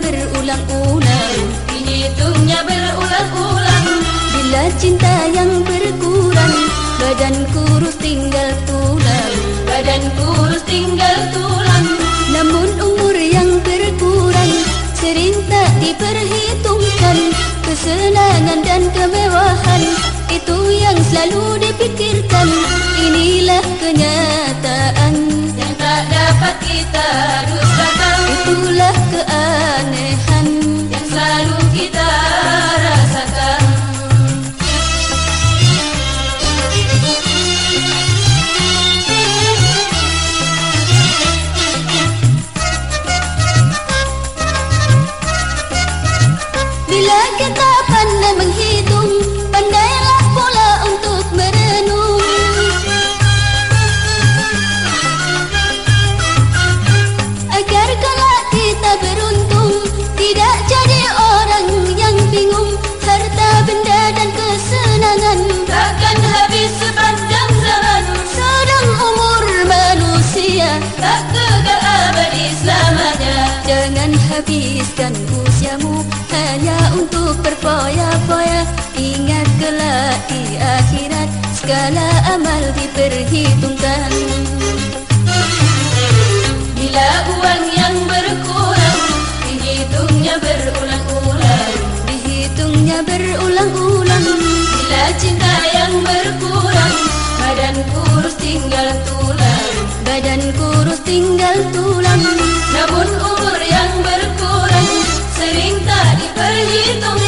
berulang-ulang. Dihitungnya berulang-ulang. Bila cinta yang berkurang Badan kurus tinggal tulang. Badan kurus tinggal tulang. Namun umur yang berkurang Sering tak diperhitungkan. Kesenangan dan kemewahan Itu yang selalu dipikirkan. Inilah kenyataan Yang tak dapat kita dustakan pandai menghitung Pandailah pula untuk merenung. Agar kelak kita beruntung Tidak jadi orang yang bingung Harta benda dan kesenangan Takkan habis sepanjang zaman. Sedang umur manusia Tak kekal abadi selamanya. Jangan habiskan Ingat kelak di akhirat segala amal diperhitungkan. Bila uang yang berkurang Dihitungnya berulang-ulang. Dihitungnya berulang-ulang. Bila cinta yang berkurang Badan kurus tinggal tulang. Badan kurus tinggal tulang. Namun umur yang berkurang Sering tak diperhitungkan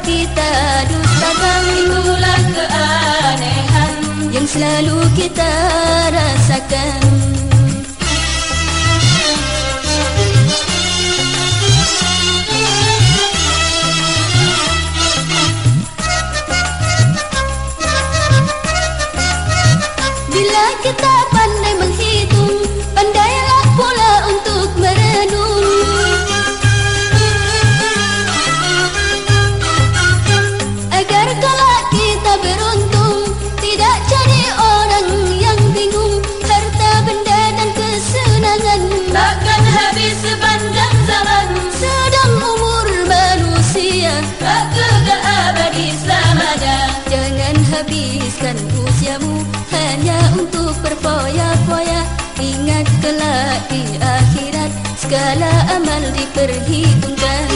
kita dustakan Itulah keanehan Yang selalu kita rasakan. Bila kita pandai habiskan usiamu hanya untuk berfoya-foya. Ingat kelak di akhirat segala amal diperhitungkan.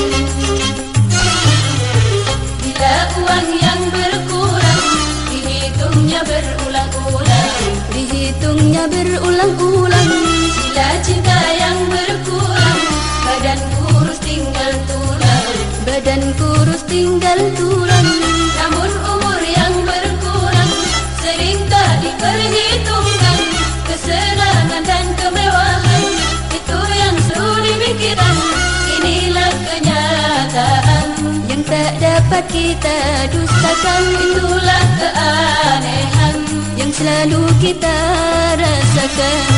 Bila uang yang berkurang Dihitungnya berulang-ulang. Dihitungnya berulang-ulang. Bila cinta yang berkurang Badan kurus tinggal tulang. Badan kurus tinggal tulang. Namun dapat kita dustakan? Itulah keanehan Yang selalu kita rasakan